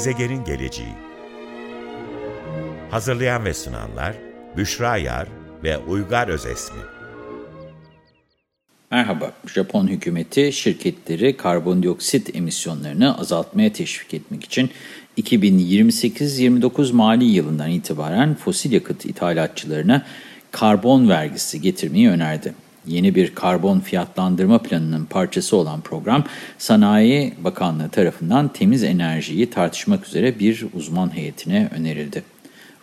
Gezegenin geleceği. Hazırlayan ve sunanlar Büşra Yar ve Uygar Özesmi. Merhaba, Japon hükümeti şirketleri karbondioksit emisyonlarını azaltmaya teşvik etmek için 2028-29 mali yılından itibaren fosil yakıt ithalatçılarına karbon vergisi getirmeyi önerdi. Yeni bir karbon fiyatlandırma planının parçası olan program, Sanayi Bakanlığı tarafından temiz enerjiyi tartışmak üzere bir uzman heyetine önerildi.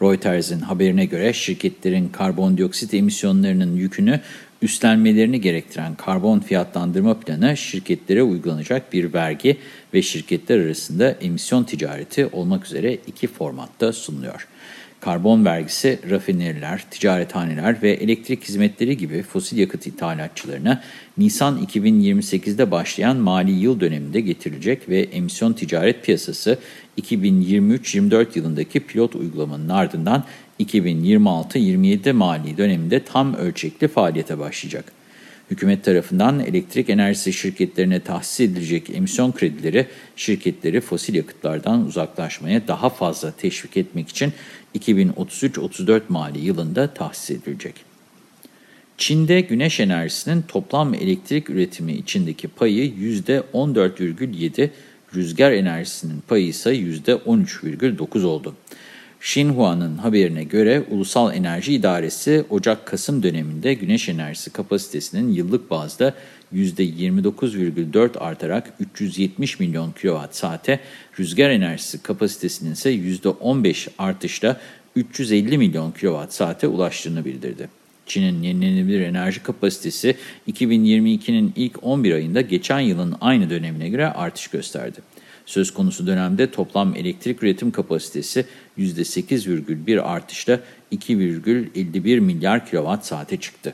Reuters'in haberine göre şirketlerin karbondioksit emisyonlarının yükünü üstlenmelerini gerektiren karbon fiyatlandırma planı şirketlere uygulanacak bir vergi ve şirketler arasında emisyon ticareti olmak üzere iki formatta sunuluyor. Karbon vergisi rafineriler, ticarethaneler ve elektrik hizmetleri gibi fosil yakıt ithalatçılarına Nisan 2028'de başlayan mali yıl döneminde getirilecek ve emisyon ticaret piyasası 2023-24 yılındaki pilot uygulamanın ardından 2026-27 mali döneminde tam ölçekli faaliyete başlayacak. Hükümet tarafından elektrik enerjisi şirketlerine tahsis edilecek emisyon kredileri şirketleri fosil yakıtlardan uzaklaşmaya daha fazla teşvik etmek için 2033-34 mali yılında tahsis edilecek. Çin'de güneş enerjisinin toplam elektrik üretimi içindeki payı %14,7, rüzgar enerjisinin payı ise %13,9 oldu. Xinhua'nın haberine göre Ulusal Enerji İdaresi Ocak-Kasım döneminde güneş enerjisi kapasitesinin yıllık bazda %29,4 artarak 370 milyon kilowatt saate, rüzgar enerjisi kapasitesinin ise %15 artışla 350 milyon kilowatt saate ulaştığını bildirdi. Çin'in yenilenebilir enerji kapasitesi 2022'nin ilk 11 ayında geçen yılın aynı dönemine göre artış gösterdi. Söz konusu dönemde toplam elektrik üretim kapasitesi %8,1 artışla 2,51 milyar kilowatt saate çıktı.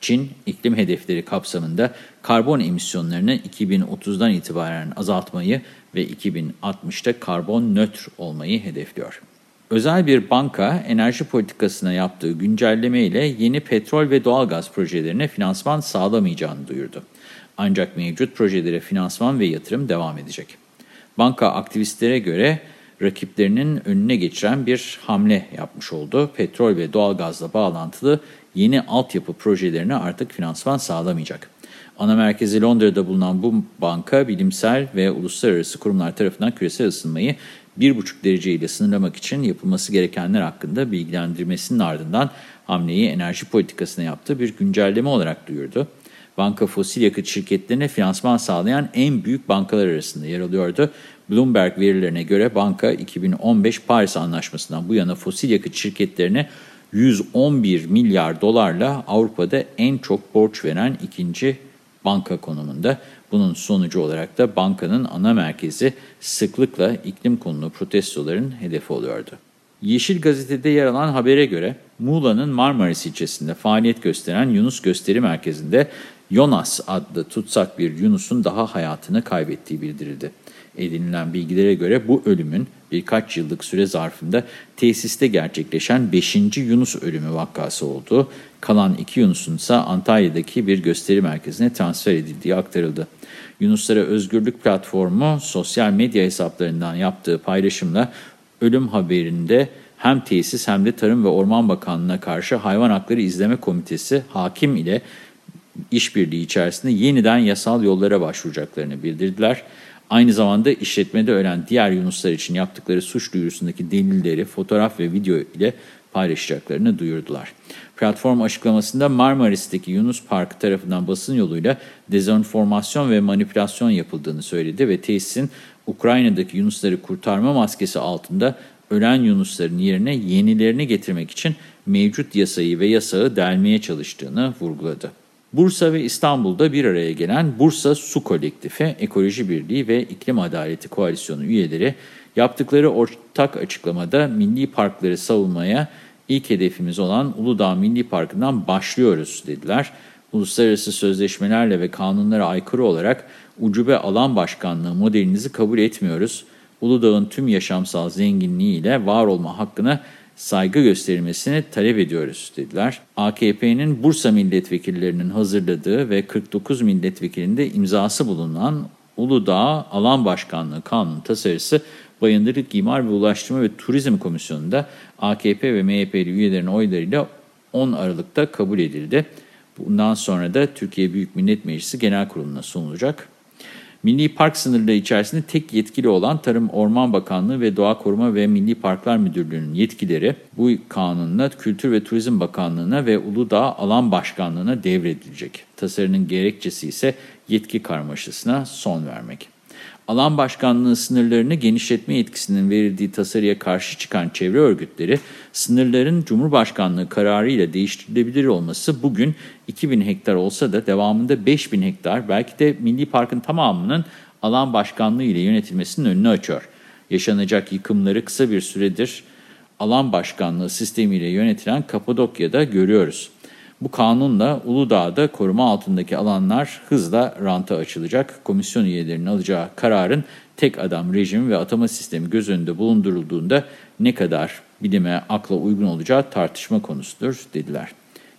Çin, iklim hedefleri kapsamında karbon emisyonlarını 2030'dan itibaren azaltmayı ve 2060'ta karbon nötr olmayı hedefliyor. Özel bir banka enerji politikasına yaptığı güncelleme ile yeni petrol ve doğalgaz projelerine finansman sağlamayacağını duyurdu. Ancak mevcut projelere finansman ve yatırım devam edecek. Banka aktivistlere göre rakiplerinin önüne geçiren bir hamle yapmış oldu. Petrol ve doğalgazla bağlantılı yeni altyapı projelerine artık finansman sağlamayacak. Ana merkezi Londra'da bulunan bu banka bilimsel ve uluslararası kurumlar tarafından küresel ısınmayı 1,5 derece ile sınırlamak için yapılması gerekenler hakkında bilgilendirmesinin ardından hamleyi enerji politikasına yaptığı bir güncelleme olarak duyurdu. Banka fosil yakıt şirketlerine finansman sağlayan en büyük bankalar arasında yer alıyordu. Bloomberg verilerine göre banka 2015 Paris Anlaşması'ndan bu yana fosil yakıt şirketlerine 111 milyar dolarla Avrupa'da en çok borç veren ikinci banka konumunda. Bunun sonucu olarak da bankanın ana merkezi sıklıkla iklim konulu protestoların hedefi oluyordu. Yeşil Gazete'de yer alan habere göre Muğla'nın Marmaris ilçesinde faaliyet gösteren Yunus Gösteri Merkezi'nde Jonas adlı tutsak bir Yunus'un daha hayatını kaybettiği bildirildi. Edinilen bilgilere göre bu ölümün birkaç yıllık süre zarfında tesiste gerçekleşen 5. Yunus ölümü vakası olduğu, kalan 2 Yunus'un ise Antalya'daki bir gösteri merkezine transfer edildiği aktarıldı. Yunuslara Özgürlük Platformu sosyal medya hesaplarından yaptığı paylaşımla ölüm haberinde hem tesis hem de Tarım ve Orman Bakanlığı'na karşı Hayvan Hakları İzleme Komitesi hakim ile işbirliği içerisinde yeniden yasal yollara başvuracaklarını bildirdiler. Aynı zamanda işletmede ölen diğer Yunuslar için yaptıkları suç duyurusundaki delilleri fotoğraf ve video ile paylaşacaklarını duyurdular. Platform açıklamasında Marmaris'teki Yunus Parkı tarafından basın yoluyla dezenformasyon ve manipülasyon yapıldığını söyledi ve tesisin Ukrayna'daki Yunusları kurtarma maskesi altında ölen Yunusların yerine yenilerini getirmek için mevcut yasayı ve yasağı delmeye çalıştığını vurguladı. Bursa ve İstanbul'da bir araya gelen Bursa Su Kolektifi, Ekoloji Birliği ve İklim Adaleti Koalisyonu üyeleri yaptıkları ortak açıklamada milli parkları savunmaya ilk hedefimiz olan Uludağ Milli Parkı'ndan başlıyoruz dediler. Uluslararası sözleşmelerle ve kanunlara aykırı olarak ucube alan başkanlığı modelinizi kabul etmiyoruz. Uludağ'ın tüm yaşamsal zenginliğiyle var olma hakkına saygı gösterilmesini talep ediyoruz dediler. AKP'nin Bursa milletvekillerinin hazırladığı ve 49 milletvekilinde imzası bulunan Uludağ Alan Başkanlığı Kanunu tasarısı Bayındırlık, İmar ve Ulaştırma ve Turizm Komisyonu'nda AKP ve MHP'li üyelerin oylarıyla 10 Aralık'ta kabul edildi. Bundan sonra da Türkiye Büyük Millet Meclisi Genel Kurulu'na sunulacak. Milli Park sınırları içerisinde tek yetkili olan Tarım Orman Bakanlığı ve Doğa Koruma ve Milli Parklar Müdürlüğü'nün yetkileri bu kanunla Kültür ve Turizm Bakanlığı'na ve Uludağ Alan Başkanlığı'na devredilecek. Tasarının gerekçesi ise yetki karmaşasına son vermek. Alan başkanlığı sınırlarını genişletme yetkisinin verildiği tasarıya karşı çıkan çevre örgütleri, sınırların Cumhurbaşkanlığı kararı ile değiştirilebilir olması bugün 2000 hektar olsa da devamında 5000 hektar belki de Milli Park'ın tamamının alan başkanlığı ile yönetilmesinin önünü açıyor. Yaşanacak yıkımları kısa bir süredir alan başkanlığı sistemiyle yönetilen Kapadokya'da görüyoruz. Bu kanunla Uludağ'da koruma altındaki alanlar hızla ranta açılacak. Komisyon üyelerinin alacağı kararın tek adam rejimi ve atama sistemi göz önünde bulundurulduğunda ne kadar bilime, akla uygun olacağı tartışma konusudur dediler.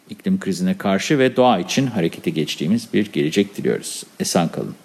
İklim krizine karşı ve doğa için harekete geçtiğimiz bir gelecek diliyoruz. Esen kalın.